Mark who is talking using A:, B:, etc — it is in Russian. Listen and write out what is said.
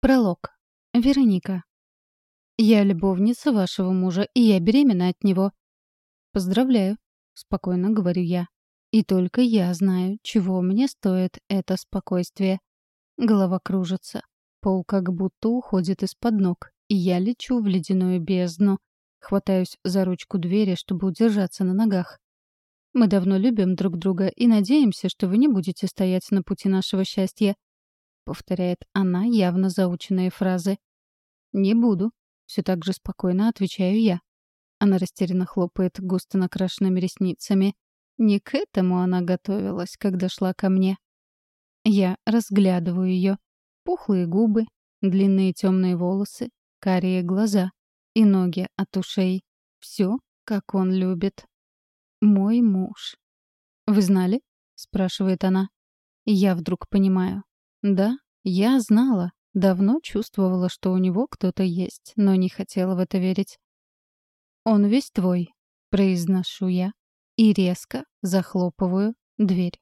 A: Пролог. Вероника. «Я любовница вашего мужа, и я беременна от него». «Поздравляю», — спокойно говорю я. «И только я знаю, чего мне стоит это спокойствие». Голова кружится. Пол как будто уходит из-под ног, и я лечу в ледяную бездну. Хватаюсь за ручку двери, чтобы удержаться на ногах. Мы давно любим друг друга и надеемся, что вы не будете стоять на пути нашего счастья повторяет она явно заученные фразы. «Не буду», — все так же спокойно отвечаю я. Она растерянно хлопает густо накрашенными ресницами. Не к этому она готовилась, когда шла ко мне. Я разглядываю ее. Пухлые губы, длинные темные волосы, карие глаза и ноги от ушей. Все, как он любит. Мой муж. «Вы знали?» — спрашивает она. Я вдруг понимаю. Да, я знала, давно чувствовала, что у него кто-то есть, но не хотела в это верить. «Он весь твой», — произношу я и резко захлопываю дверь.